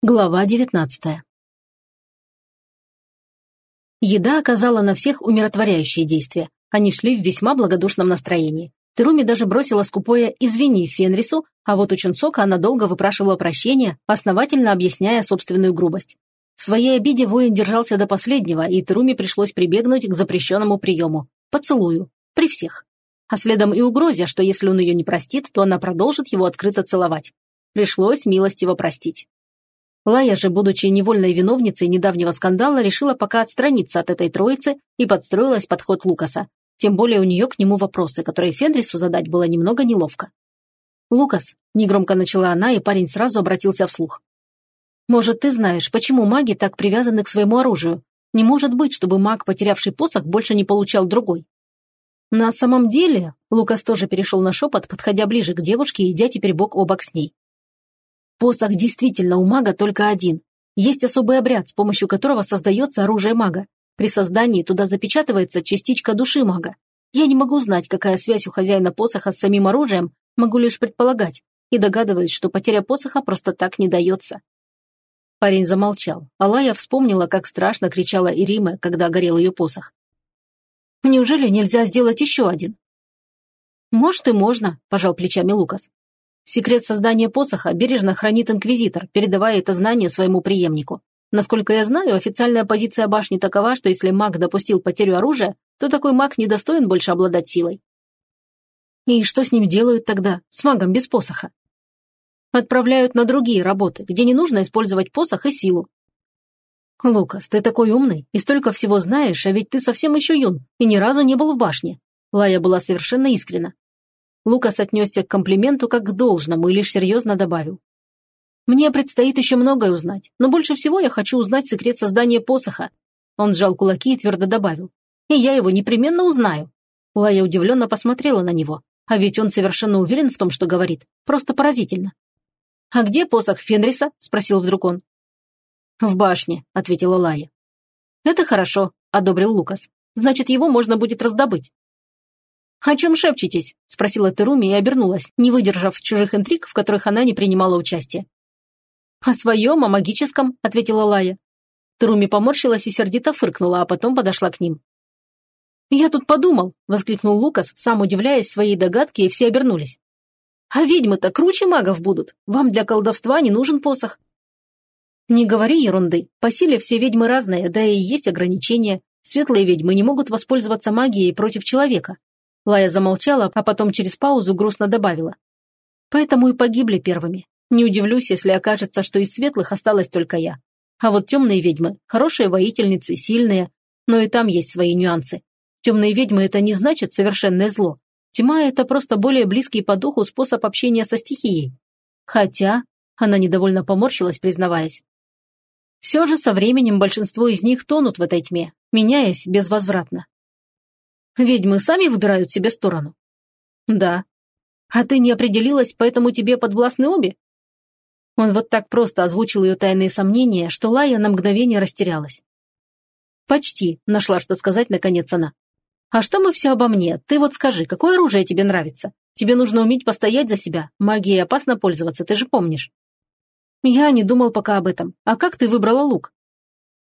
Глава девятнадцатая. Еда оказала на всех умиротворяющее действие. Они шли в весьма благодушном настроении. Теруми даже бросила скупое «извини» Фенрису, а вот у Чунцока она долго выпрашивала прощения, основательно объясняя собственную грубость. В своей обиде воин держался до последнего, и Теруми пришлось прибегнуть к запрещенному приему – поцелую. При всех. А следом и угрозе, что если он ее не простит, то она продолжит его открыто целовать. Пришлось милостиво простить. Лая же, будучи невольной виновницей недавнего скандала, решила пока отстраниться от этой троицы и подстроилась под ход Лукаса. Тем более у нее к нему вопросы, которые Фенрису задать было немного неловко. «Лукас», – негромко начала она, и парень сразу обратился вслух. «Может, ты знаешь, почему маги так привязаны к своему оружию? Не может быть, чтобы маг, потерявший посох, больше не получал другой». На самом деле, Лукас тоже перешел на шепот, подходя ближе к девушке, идя теперь бок о бок с ней. Посох действительно у мага только один. Есть особый обряд, с помощью которого создается оружие мага. При создании туда запечатывается частичка души мага. Я не могу знать, какая связь у хозяина посоха с самим оружием, могу лишь предполагать, и догадываюсь, что потеря посоха просто так не дается. Парень замолчал. Алая вспомнила, как страшно кричала Ирима, когда горел ее посох. «Неужели нельзя сделать еще один?» «Может и можно», – пожал плечами Лукас. Секрет создания посоха бережно хранит инквизитор, передавая это знание своему преемнику. Насколько я знаю, официальная позиция башни такова, что если маг допустил потерю оружия, то такой маг не достоин больше обладать силой. И что с ним делают тогда, с магом без посоха? Отправляют на другие работы, где не нужно использовать посох и силу. Лукас, ты такой умный и столько всего знаешь, а ведь ты совсем еще юн и ни разу не был в башне. Лая была совершенно искрена. Лукас отнесся к комплименту как к должному и лишь серьезно добавил. «Мне предстоит еще многое узнать, но больше всего я хочу узнать секрет создания посоха». Он сжал кулаки и твердо добавил. «И я его непременно узнаю». Лая удивленно посмотрела на него. А ведь он совершенно уверен в том, что говорит. Просто поразительно. «А где посох Фенриса?» – спросил вдруг он. «В башне», – ответила Лая. «Это хорошо», – одобрил Лукас. «Значит, его можно будет раздобыть». «О чем шепчетесь?» – спросила Теруми и обернулась, не выдержав чужих интриг, в которых она не принимала участия. «О своем, о магическом», – ответила Лая. Теруми поморщилась и сердито фыркнула, а потом подошла к ним. «Я тут подумал», – воскликнул Лукас, сам удивляясь своей догадке, и все обернулись. «А ведьмы-то круче магов будут. Вам для колдовства не нужен посох». «Не говори ерунды. По силе все ведьмы разные, да и есть ограничения. Светлые ведьмы не могут воспользоваться магией против человека. Лая замолчала, а потом через паузу грустно добавила. Поэтому и погибли первыми. Не удивлюсь, если окажется, что из светлых осталась только я. А вот темные ведьмы – хорошие воительницы, сильные, но и там есть свои нюансы. Темные ведьмы – это не значит совершенное зло. Тьма – это просто более близкий по духу способ общения со стихией. Хотя, она недовольно поморщилась, признаваясь. Все же со временем большинство из них тонут в этой тьме, меняясь безвозвратно. Ведьмы сами выбирают себе сторону? Да. А ты не определилась, поэтому тебе подвластны обе? Он вот так просто озвучил ее тайные сомнения, что Лая на мгновение растерялась. «Почти», – нашла что сказать наконец она. «А что мы все обо мне? Ты вот скажи, какое оружие тебе нравится? Тебе нужно уметь постоять за себя. Магией опасно пользоваться, ты же помнишь». «Я не думал пока об этом. А как ты выбрала лук?»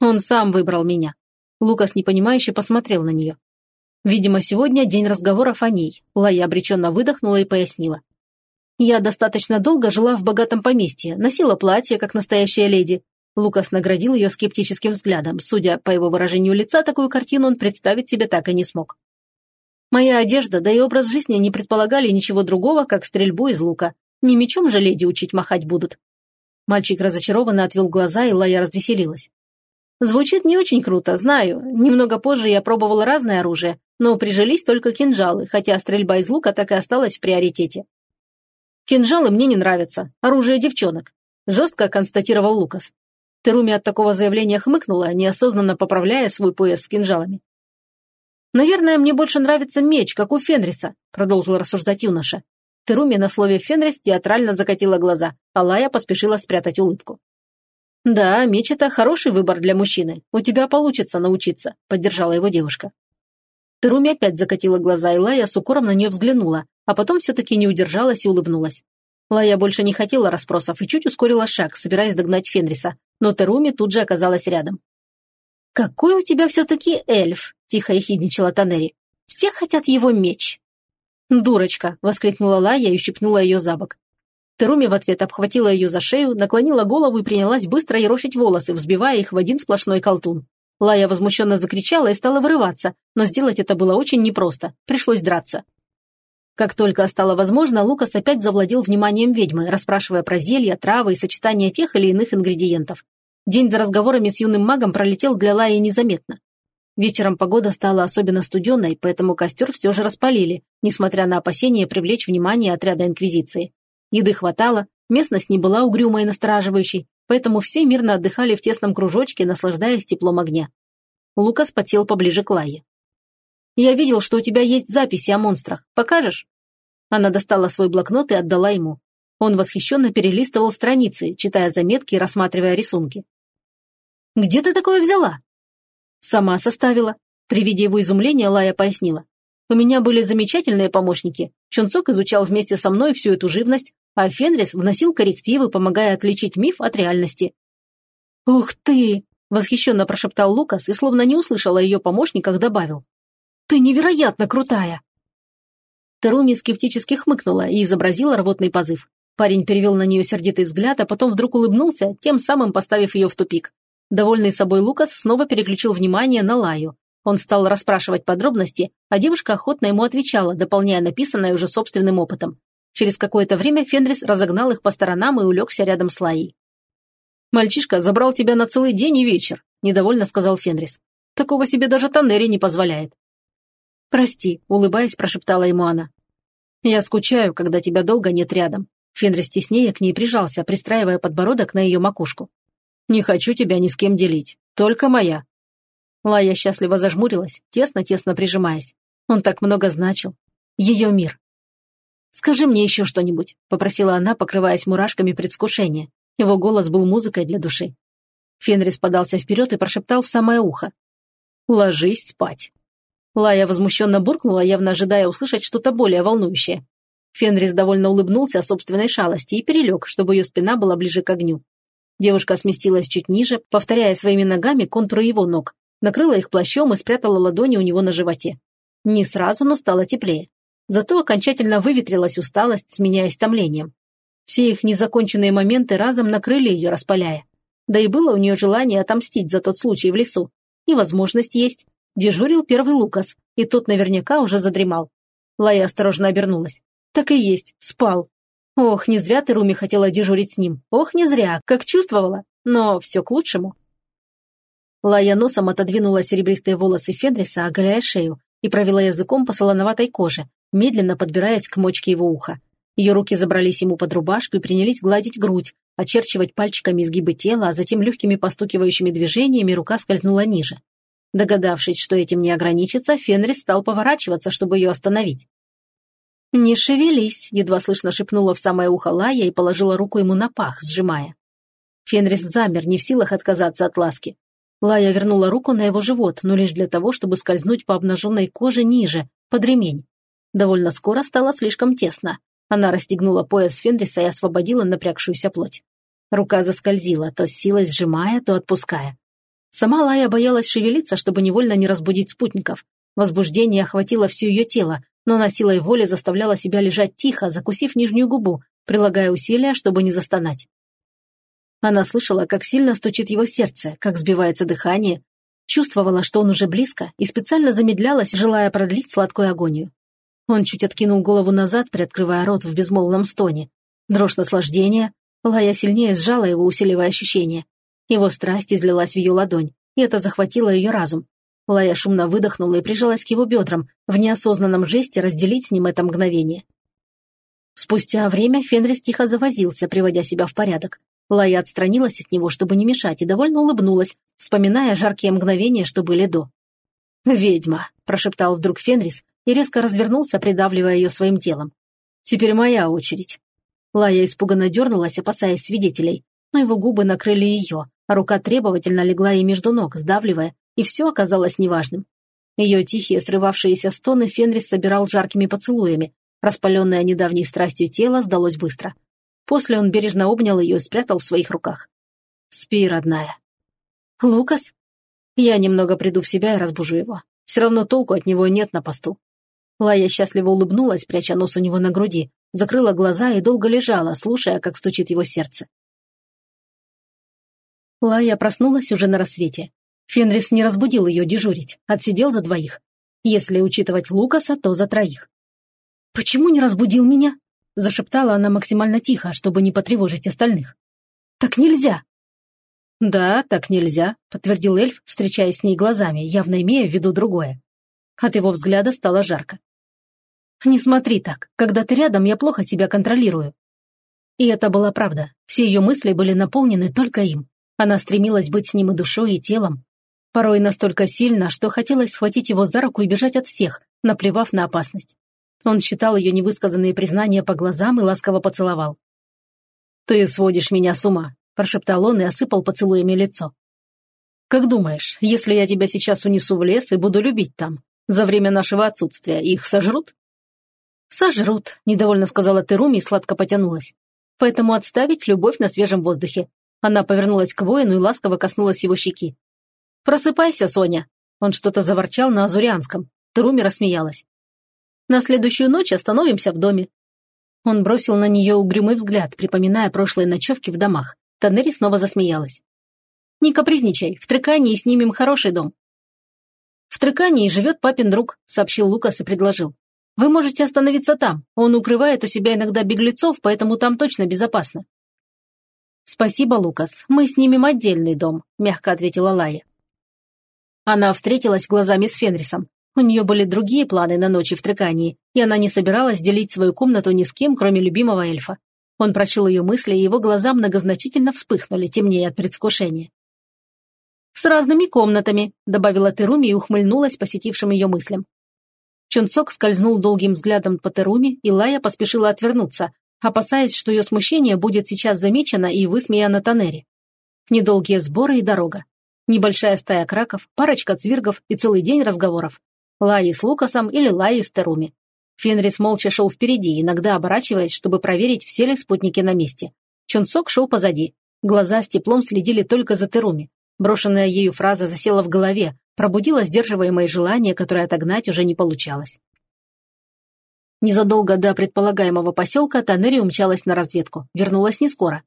«Он сам выбрал меня». Лукас непонимающе посмотрел на нее. Видимо, сегодня день разговоров о ней. Лая обреченно выдохнула и пояснила. Я достаточно долго жила в богатом поместье, носила платье, как настоящая леди. Лукас наградил ее скептическим взглядом. Судя по его выражению лица, такую картину он представить себе так и не смог. Моя одежда, да и образ жизни не предполагали ничего другого, как стрельбу из лука. Не мечом же леди учить махать будут. Мальчик разочарованно отвел глаза, и Лая развеселилась. Звучит не очень круто, знаю. Немного позже я пробовала разное оружие, но прижились только кинжалы, хотя стрельба из лука так и осталась в приоритете. «Кинжалы мне не нравятся. Оружие девчонок», – жестко констатировал Лукас. Теруми от такого заявления хмыкнула, неосознанно поправляя свой пояс с кинжалами. «Наверное, мне больше нравится меч, как у Фенриса», – продолжил рассуждать юноша. Теруми на слове «Фенрис» театрально закатила глаза, а Лая поспешила спрятать улыбку. «Да, меч – это хороший выбор для мужчины. У тебя получится научиться», – поддержала его девушка. Теруми опять закатила глаза, и Лая с укором на нее взглянула, а потом все-таки не удержалась и улыбнулась. Лая больше не хотела расспросов и чуть ускорила шаг, собираясь догнать Фенриса, но Теруми тут же оказалась рядом. «Какой у тебя все-таки эльф!» – тихо ехидничала Танери. «Все хотят его меч!» «Дурочка!» – воскликнула Лая и ущипнула ее за бок. Теруми в ответ обхватила ее за шею, наклонила голову и принялась быстро ерошить волосы, взбивая их в один сплошной колтун. Лая возмущенно закричала и стала вырываться, но сделать это было очень непросто, пришлось драться. Как только стало возможно, Лукас опять завладел вниманием ведьмы, расспрашивая про зелья, травы и сочетание тех или иных ингредиентов. День за разговорами с юным магом пролетел для Лаи незаметно. Вечером погода стала особенно студеной, поэтому костер все же распалили, несмотря на опасения привлечь внимание отряда Инквизиции. Еды хватало, местность не была угрюмой и настораживающей, поэтому все мирно отдыхали в тесном кружочке, наслаждаясь теплом огня. Лукас подсел поближе к Лае. «Я видел, что у тебя есть записи о монстрах. Покажешь?» Она достала свой блокнот и отдала ему. Он восхищенно перелистывал страницы, читая заметки и рассматривая рисунки. «Где ты такое взяла?» «Сама составила». При виде его изумления Лая пояснила. «У меня были замечательные помощники. Чунцок изучал вместе со мной всю эту живность, а Фенрис вносил коррективы, помогая отличить миф от реальности». «Ух ты!» – восхищенно прошептал Лукас и, словно не услышал о ее помощниках, добавил. Ты невероятно крутая!» Теруми скептически хмыкнула и изобразила рвотный позыв. Парень перевел на нее сердитый взгляд, а потом вдруг улыбнулся, тем самым поставив ее в тупик. Довольный собой Лукас снова переключил внимание на Лаю. Он стал расспрашивать подробности, а девушка охотно ему отвечала, дополняя написанное уже собственным опытом. Через какое-то время Фенрис разогнал их по сторонам и улегся рядом с Лаей. «Мальчишка забрал тебя на целый день и вечер», – недовольно сказал Фенрис. «Такого себе даже Таннери не позволяет». «Прости», — улыбаясь, прошептала ему она. «Я скучаю, когда тебя долго нет рядом». Фенрис теснее к ней прижался, пристраивая подбородок на ее макушку. «Не хочу тебя ни с кем делить. Только моя». Лая счастливо зажмурилась, тесно-тесно прижимаясь. Он так много значил. Ее мир. «Скажи мне еще что-нибудь», — попросила она, покрываясь мурашками предвкушения. Его голос был музыкой для души. Фенрис подался вперед и прошептал в самое ухо. «Ложись спать». Лая возмущенно буркнула, явно ожидая услышать что-то более волнующее. Фенрис довольно улыбнулся собственной шалости и перелег, чтобы ее спина была ближе к огню. Девушка сместилась чуть ниже, повторяя своими ногами контуры его ног, накрыла их плащом и спрятала ладони у него на животе. Не сразу, но стало теплее. Зато окончательно выветрилась усталость, сменяясь томлением. Все их незаконченные моменты разом накрыли ее, распаляя. Да и было у нее желание отомстить за тот случай в лесу. И возможность есть. Дежурил первый Лукас, и тот наверняка уже задремал. Лая осторожно обернулась. Так и есть, спал. Ох, не зря ты Руми хотела дежурить с ним. Ох, не зря, как чувствовала. Но все к лучшему. Лая носом отодвинула серебристые волосы Федриса, оголяя шею, и провела языком по солоноватой коже, медленно подбираясь к мочке его уха. Ее руки забрались ему под рубашку и принялись гладить грудь, очерчивать пальчиками изгибы тела, а затем легкими постукивающими движениями рука скользнула ниже. Догадавшись, что этим не ограничится, Фенрис стал поворачиваться, чтобы ее остановить. «Не шевелись», — едва слышно шепнула в самое ухо Лая и положила руку ему на пах, сжимая. Фенрис замер, не в силах отказаться от ласки. Лая вернула руку на его живот, но лишь для того, чтобы скользнуть по обнаженной коже ниже, под ремень. Довольно скоро стало слишком тесно. Она расстегнула пояс Фенриса и освободила напрягшуюся плоть. Рука заскользила, то с силой сжимая, то отпуская. Сама Лая боялась шевелиться, чтобы невольно не разбудить спутников. Возбуждение охватило все ее тело, но она силой воли заставляла себя лежать тихо, закусив нижнюю губу, прилагая усилия, чтобы не застонать. Она слышала, как сильно стучит его сердце, как сбивается дыхание, чувствовала, что он уже близко, и специально замедлялась, желая продлить сладкую агонию. Он чуть откинул голову назад, приоткрывая рот в безмолвном стоне. Дрожь наслаждения. Лая сильнее сжала его, усиливая ощущение. Его страсть излилась в ее ладонь, и это захватило ее разум. Лая шумно выдохнула и прижалась к его бедрам, в неосознанном жесте разделить с ним это мгновение. Спустя время Фенрис тихо завозился, приводя себя в порядок. Лая отстранилась от него, чтобы не мешать, и довольно улыбнулась, вспоминая жаркие мгновения, что были до. «Ведьма», – прошептал вдруг Фенрис и резко развернулся, придавливая ее своим телом. «Теперь моя очередь». Лая испуганно дернулась, опасаясь свидетелей, но его губы накрыли ее, а рука требовательно легла ей между ног, сдавливая, и все оказалось неважным. Ее тихие, срывавшиеся стоны Фенрис собирал жаркими поцелуями. Распаленное недавней страстью тело сдалось быстро. После он бережно обнял ее и спрятал в своих руках. «Спи, родная». «Лукас?» «Я немного приду в себя и разбужу его. Все равно толку от него нет на посту». Лая счастливо улыбнулась, пряча нос у него на груди, закрыла глаза и долго лежала, слушая, как стучит его сердце. Лая проснулась уже на рассвете. Фенрис не разбудил ее дежурить, отсидел за двоих. Если учитывать Лукаса, то за троих. «Почему не разбудил меня?» – зашептала она максимально тихо, чтобы не потревожить остальных. «Так нельзя!» «Да, так нельзя», – подтвердил эльф, встречаясь с ней глазами, явно имея в виду другое. От его взгляда стало жарко. «Не смотри так. Когда ты рядом, я плохо себя контролирую». И это была правда. Все ее мысли были наполнены только им. Она стремилась быть с ним и душой, и телом. Порой настолько сильно, что хотелось схватить его за руку и бежать от всех, наплевав на опасность. Он считал ее невысказанные признания по глазам и ласково поцеловал. «Ты сводишь меня с ума», – прошептал он и осыпал поцелуями лицо. «Как думаешь, если я тебя сейчас унесу в лес и буду любить там, за время нашего отсутствия их сожрут?» «Сожрут», – недовольно сказала Теруми и сладко потянулась. «Поэтому отставить любовь на свежем воздухе. Она повернулась к воину и ласково коснулась его щеки. «Просыпайся, Соня!» Он что-то заворчал на азурианском. Труми рассмеялась. «На следующую ночь остановимся в доме». Он бросил на нее угрюмый взгляд, припоминая прошлые ночевки в домах. Танери снова засмеялась. «Не капризничай, в Трекании снимем хороший дом». «В Трекании живет папин друг», — сообщил Лукас и предложил. «Вы можете остановиться там. Он укрывает у себя иногда беглецов, поэтому там точно безопасно. «Спасибо, Лукас. Мы снимем отдельный дом», – мягко ответила Лая. Она встретилась глазами с Фенрисом. У нее были другие планы на ночи в Трекании, и она не собиралась делить свою комнату ни с кем, кроме любимого эльфа. Он прочел ее мысли, и его глаза многозначительно вспыхнули, темнее от предвкушения. «С разными комнатами», – добавила Теруми и ухмыльнулась посетившим ее мыслям. Чунцок скользнул долгим взглядом по Теруми, и Лая поспешила отвернуться, опасаясь, что ее смущение будет сейчас замечено и высмеяно Танери. Недолгие сборы и дорога. Небольшая стая краков, парочка цвиргов и целый день разговоров. Лаи с Лукасом или Лаи с Теруми. Фенрис молча шел впереди, иногда оборачиваясь, чтобы проверить, все ли спутники на месте. Чунцок шел позади. Глаза с теплом следили только за Теруми. Брошенная ею фраза засела в голове, пробудила сдерживаемое желание, которое отогнать уже не получалось. Незадолго до предполагаемого поселка Танери умчалась на разведку. Вернулась не скоро.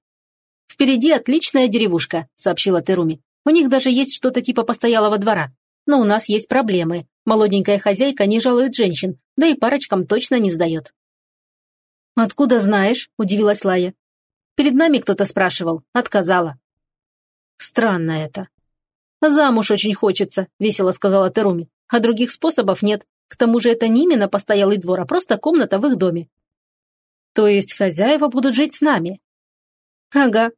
«Впереди отличная деревушка», — сообщила Теруми. «У них даже есть что-то типа постоялого двора. Но у нас есть проблемы. Молоденькая хозяйка не жалует женщин, да и парочкам точно не сдает». «Откуда знаешь?» – удивилась Лая. «Перед нами кто-то спрашивал. Отказала». «Странно это». «Замуж очень хочется», – весело сказала Теруми. «А других способов нет. К тому же это не именно постоялый двор, а просто комната в их доме. То есть хозяева будут жить с нами? Ага.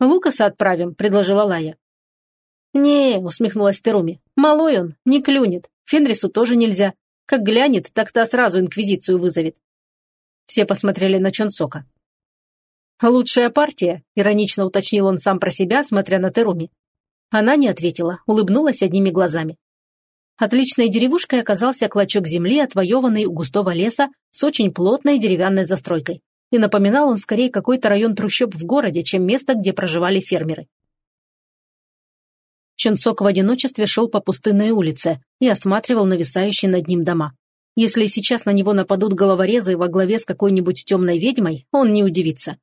Лукаса отправим, предложила Лая. Не, усмехнулась Теруми. Малой он, не клюнет. Фенрису тоже нельзя. Как глянет, так то сразу инквизицию вызовет. Все посмотрели на Чонсока. «Лучшая партия», – иронично уточнил он сам про себя, смотря на Теруми. Она не ответила, улыбнулась одними глазами. Отличной деревушкой оказался клочок земли, отвоеванный у густого леса с очень плотной деревянной застройкой. И напоминал он скорее какой-то район трущоб в городе, чем место, где проживали фермеры. Ченцок в одиночестве шел по пустынной улице и осматривал нависающие над ним дома. Если сейчас на него нападут головорезы во главе с какой-нибудь темной ведьмой, он не удивится.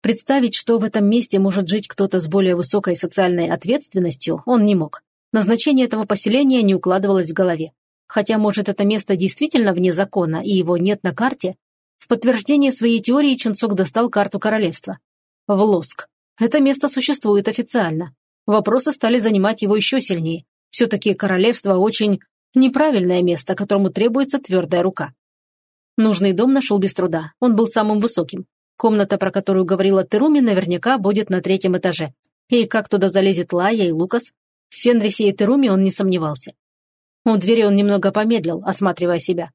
Представить, что в этом месте может жить кто-то с более высокой социальной ответственностью, он не мог. Назначение этого поселения не укладывалось в голове. Хотя, может, это место действительно вне закона, и его нет на карте? В подтверждение своей теории Чунцок достал карту королевства. Влоск. Это место существует официально. Вопросы стали занимать его еще сильнее. Все-таки королевство очень неправильное место, которому требуется твердая рука. Нужный дом нашел без труда. Он был самым высоким. Комната, про которую говорила Теруми, наверняка будет на третьем этаже. И как туда залезет Лая и Лукас, в Фенрисе и Теруме он не сомневался. У двери он немного помедлил, осматривая себя.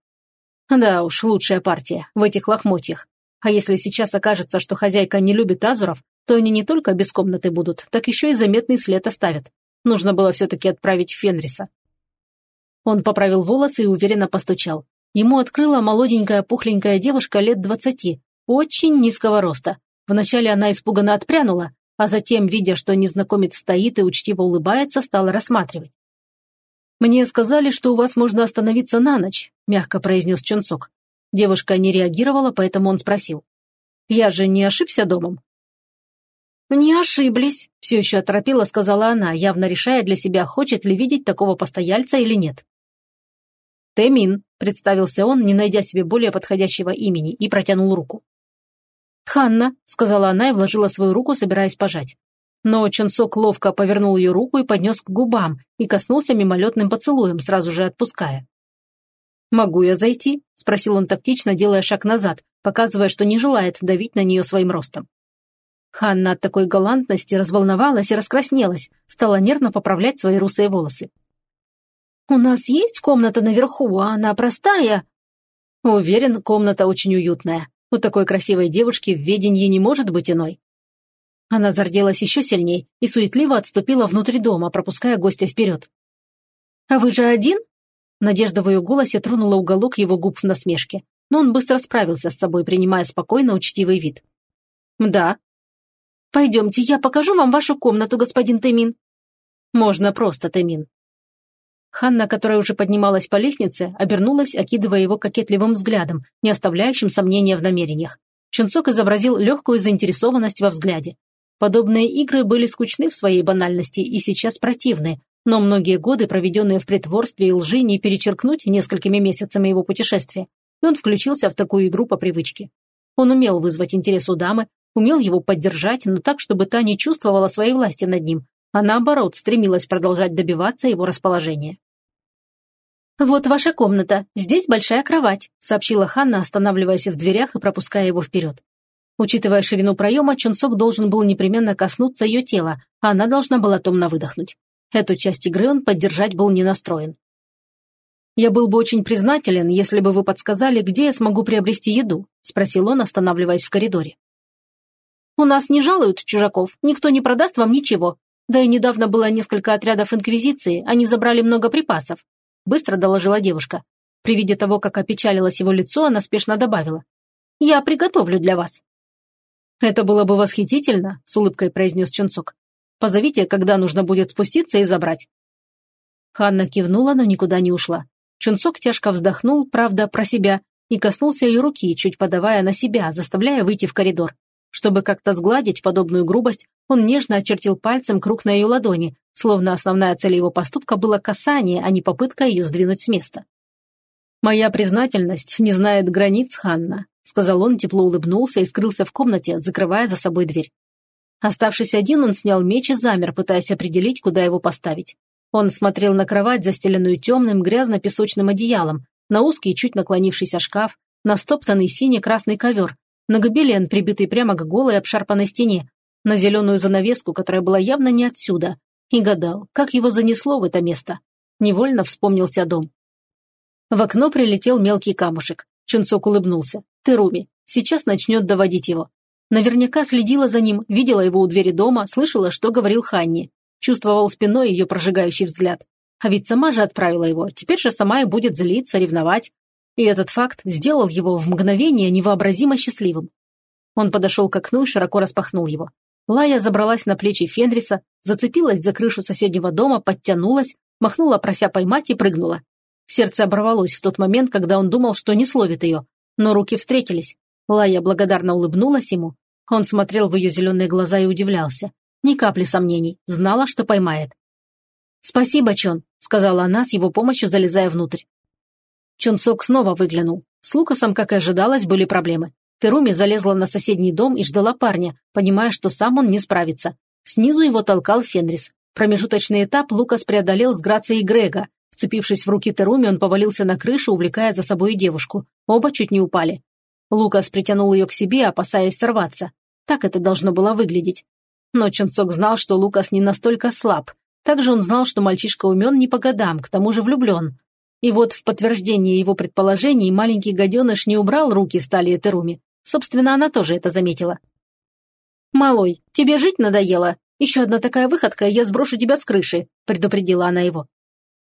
Да уж, лучшая партия, в этих лохмотьях. А если сейчас окажется, что хозяйка не любит азуров, то они не только без комнаты будут, так еще и заметный след оставят. Нужно было все-таки отправить Фенриса. Он поправил волосы и уверенно постучал. Ему открыла молоденькая пухленькая девушка лет двадцати, очень низкого роста. Вначале она испуганно отпрянула, а затем, видя, что незнакомец стоит и учтиво улыбается, стала рассматривать. «Мне сказали, что у вас можно остановиться на ночь», – мягко произнес Чунцок. Девушка не реагировала, поэтому он спросил. «Я же не ошибся домом?» «Не ошиблись», – все еще оторопела, сказала она, явно решая для себя, хочет ли видеть такого постояльца или нет. «Темин», – представился он, не найдя себе более подходящего имени, и протянул руку. «Ханна», – сказала она и вложила свою руку, собираясь пожать. Но Чонсок ловко повернул ее руку и поднес к губам и коснулся мимолетным поцелуем, сразу же отпуская. «Могу я зайти?» – спросил он тактично, делая шаг назад, показывая, что не желает давить на нее своим ростом. Ханна от такой галантности разволновалась и раскраснелась, стала нервно поправлять свои русые волосы. «У нас есть комната наверху, а она простая?» Уверен, комната очень уютная. У такой красивой девушки в веденье не может быть иной. Она зарделась еще сильней и суетливо отступила внутрь дома, пропуская гостя вперед. «А вы же один?» Надежда в ее голосе тронула уголок его губ в насмешке, но он быстро справился с собой, принимая спокойно учтивый вид. «Да». «Пойдемте, я покажу вам вашу комнату, господин Темин». «Можно просто, Темин». Ханна, которая уже поднималась по лестнице, обернулась, окидывая его кокетливым взглядом, не оставляющим сомнения в намерениях. Чунцок изобразил легкую заинтересованность во взгляде. Подобные игры были скучны в своей банальности и сейчас противны, но многие годы, проведенные в притворстве и лжи, не перечеркнуть несколькими месяцами его путешествия, и он включился в такую игру по привычке. Он умел вызвать интерес у дамы, умел его поддержать, но так, чтобы та не чувствовала своей власти над ним, а наоборот стремилась продолжать добиваться его расположения. «Вот ваша комната. Здесь большая кровать», — сообщила Ханна, останавливаясь в дверях и пропуская его вперед. Учитывая ширину проема, Чунсок должен был непременно коснуться ее тела, а она должна была томно выдохнуть. Эту часть игры он поддержать был не настроен. «Я был бы очень признателен, если бы вы подсказали, где я смогу приобрести еду», — спросил он, останавливаясь в коридоре. «У нас не жалуют чужаков, никто не продаст вам ничего. Да и недавно было несколько отрядов Инквизиции, они забрали много припасов быстро доложила девушка. При виде того, как опечалилось его лицо, она спешно добавила. «Я приготовлю для вас». «Это было бы восхитительно», — с улыбкой произнес Чунцок. «Позовите, когда нужно будет спуститься и забрать». Ханна кивнула, но никуда не ушла. Чунцок тяжко вздохнул, правда, про себя, и коснулся ее руки, чуть подавая на себя, заставляя выйти в коридор. Чтобы как-то сгладить подобную грубость, он нежно очертил пальцем круг на ее ладони, словно основная цель его поступка была касание, а не попытка ее сдвинуть с места. «Моя признательность не знает границ, Ханна», сказал он, тепло улыбнулся и скрылся в комнате, закрывая за собой дверь. Оставшись один, он снял меч и замер, пытаясь определить, куда его поставить. Он смотрел на кровать, застеленную темным, грязно-песочным одеялом, на узкий, чуть наклонившийся шкаф, на стоптанный синий-красный ковер, на гобелен, прибитый прямо к голой обшарпанной стене, на зеленую занавеску, которая была явно не отсюда, и гадал, как его занесло в это место. Невольно вспомнился дом. В окно прилетел мелкий камушек. Чунцок улыбнулся. Теруми. Сейчас начнет доводить его. Наверняка следила за ним, видела его у двери дома, слышала, что говорил Ханни. Чувствовал спиной ее прожигающий взгляд. А ведь сама же отправила его, теперь же сама и будет злиться, ревновать. И этот факт сделал его в мгновение невообразимо счастливым. Он подошел к окну и широко распахнул его. Лая забралась на плечи Фенриса, зацепилась за крышу соседнего дома, подтянулась, махнула, прося поймать и прыгнула. Сердце оборвалось в тот момент, когда он думал, что не словит ее, но руки встретились. Лая благодарно улыбнулась ему. Он смотрел в ее зеленые глаза и удивлялся. Ни капли сомнений, знала, что поймает. «Спасибо, Чон», — сказала она, с его помощью залезая внутрь. Чонсок снова выглянул. С Лукасом, как и ожидалось, были проблемы. Теруми залезла на соседний дом и ждала парня, понимая, что сам он не справится. Снизу его толкал Фенрис. Промежуточный этап Лукас преодолел с грацией Грега. Вцепившись в руки Теруми, он повалился на крышу, увлекая за собой девушку. Оба чуть не упали. Лукас притянул ее к себе, опасаясь сорваться. Так это должно было выглядеть. Но Чунцок знал, что Лукас не настолько слаб. Также он знал, что мальчишка умен не по годам, к тому же влюблен. И вот в подтверждение его предположений маленький гаденыш не убрал руки с талии Теруми. Собственно, она тоже это заметила. «Малой, тебе жить надоело? Еще одна такая выходка, я сброшу тебя с крыши», – предупредила она его.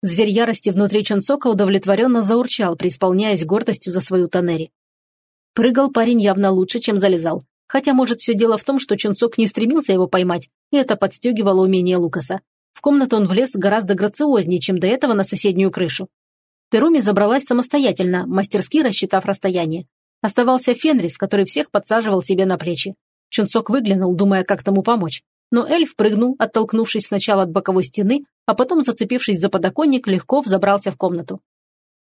Зверь ярости внутри Чунцока удовлетворенно заурчал, преисполняясь гордостью за свою Танери. Прыгал парень явно лучше, чем залезал. Хотя, может, все дело в том, что Чунцок не стремился его поймать, и это подстегивало умение Лукаса. В комнату он влез гораздо грациознее, чем до этого на соседнюю крышу. Теруми забралась самостоятельно, мастерски рассчитав расстояние. Оставался Фенрис, который всех подсаживал себе на плечи. Чунцок выглянул, думая, как тому помочь. Но эльф прыгнул, оттолкнувшись сначала от боковой стены, а потом, зацепившись за подоконник, легко взобрался в комнату.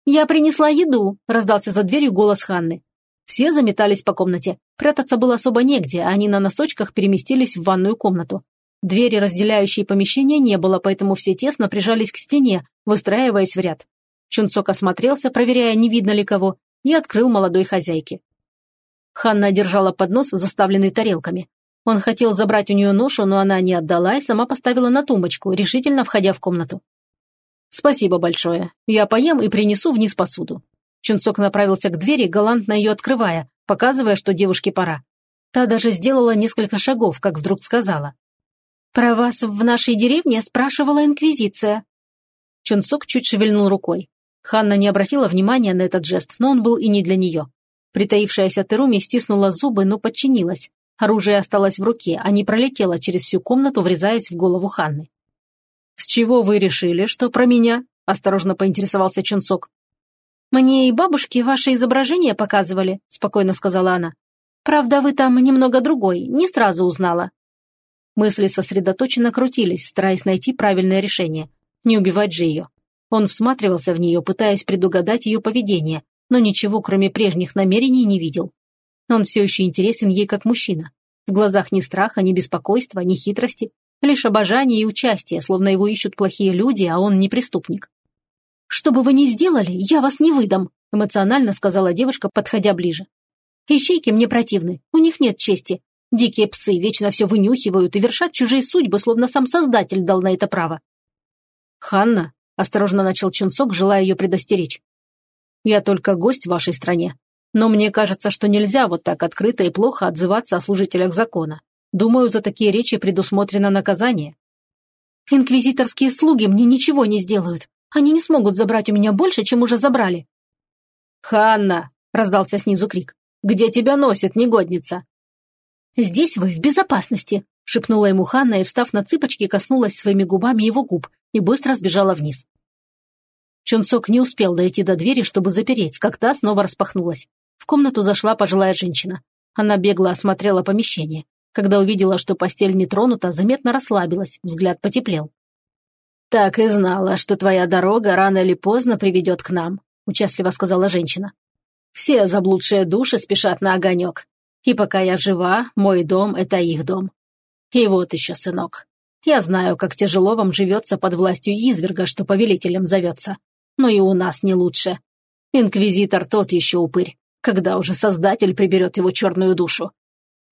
«Я принесла еду», – раздался за дверью голос Ханны. Все заметались по комнате. Прятаться было особо негде, а они на носочках переместились в ванную комнату. Двери, разделяющие помещения, не было, поэтому все тесно прижались к стене, выстраиваясь в ряд. Чунцок осмотрелся, проверяя, не видно ли кого, и открыл молодой хозяйке. Ханна держала поднос, заставленный тарелками. Он хотел забрать у нее ношу, но она не отдала и сама поставила на тумбочку, решительно входя в комнату. «Спасибо большое. Я поем и принесу вниз посуду». Чунцок направился к двери, галантно ее открывая, показывая, что девушке пора. Та даже сделала несколько шагов, как вдруг сказала. «Про вас в нашей деревне спрашивала Инквизиция». Чунцок чуть шевельнул рукой. Ханна не обратила внимания на этот жест, но он был и не для нее. Притаившаяся Теруми стиснула зубы, но подчинилась. Оружие осталось в руке, а не пролетело через всю комнату, врезаясь в голову Ханны. «С чего вы решили, что про меня?» – осторожно поинтересовался Чунцок. «Мне и бабушки ваши изображения показывали», – спокойно сказала она. «Правда, вы там немного другой, не сразу узнала». Мысли сосредоточенно крутились, стараясь найти правильное решение. Не убивать же ее. Он всматривался в нее, пытаясь предугадать ее поведение, но ничего, кроме прежних намерений, не видел. Он все еще интересен ей как мужчина. В глазах ни страха, ни беспокойства, ни хитрости, Лишь обожание и участие, словно его ищут плохие люди, а он не преступник. «Что бы вы ни сделали, я вас не выдам», эмоционально сказала девушка, подходя ближе. «Ищейки мне противны, у них нет чести. Дикие псы вечно все вынюхивают и вершат чужие судьбы, словно сам Создатель дал на это право». «Ханна», – осторожно начал Чунцок, желая ее предостеречь. «Я только гость в вашей стране, но мне кажется, что нельзя вот так открыто и плохо отзываться о служителях закона. Думаю, за такие речи предусмотрено наказание. Инквизиторские слуги мне ничего не сделают. Они не смогут забрать у меня больше, чем уже забрали. «Ханна!» – раздался снизу крик. «Где тебя носит, негодница?» «Здесь вы в безопасности», – шепнула ему Ханна и, встав на цыпочки, коснулась своими губами его губ и быстро сбежала вниз. Чунцок не успел дойти до двери, чтобы запереть, как та снова распахнулась. В комнату зашла пожилая женщина. Она бегло осмотрела помещение. Когда увидела, что постель не тронута, заметно расслабилась, взгляд потеплел. «Так и знала, что твоя дорога рано или поздно приведет к нам», участливо сказала женщина. «Все заблудшие души спешат на огонек. И пока я жива, мой дом – это их дом. И вот еще, сынок. Я знаю, как тяжело вам живется под властью изверга, что повелителем зовется. Но и у нас не лучше. Инквизитор тот еще упырь, когда уже Создатель приберет его черную душу.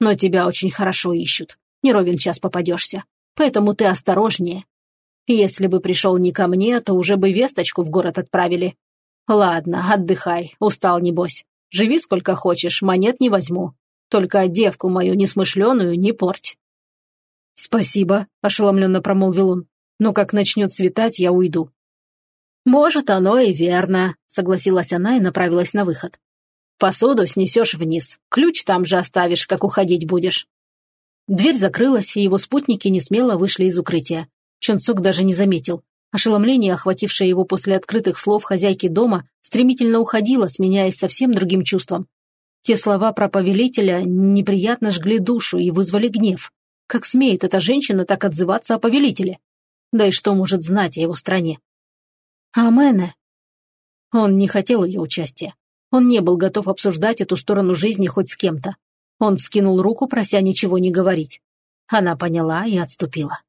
Но тебя очень хорошо ищут. Не ровен час попадешься. Поэтому ты осторожнее. Если бы пришел не ко мне, то уже бы весточку в город отправили. Ладно, отдыхай, устал небось. Живи сколько хочешь, монет не возьму. Только девку мою несмышленую не порть. «Спасибо», – ошеломленно промолвил он. «Но как начнет светать, я уйду». «Может, оно и верно», – согласилась она и направилась на выход. Посуду снесешь вниз. Ключ там же оставишь, как уходить будешь». Дверь закрылась, и его спутники несмело вышли из укрытия. Чунцок даже не заметил. Ошеломление, охватившее его после открытых слов хозяйки дома, стремительно уходило, сменяясь совсем другим чувством. Те слова про повелителя неприятно жгли душу и вызвали гнев. Как смеет эта женщина так отзываться о повелителе? Да и что может знать о его стране? Амене. Он не хотел ее участия. Он не был готов обсуждать эту сторону жизни хоть с кем-то. Он вскинул руку, прося ничего не говорить. Она поняла и отступила.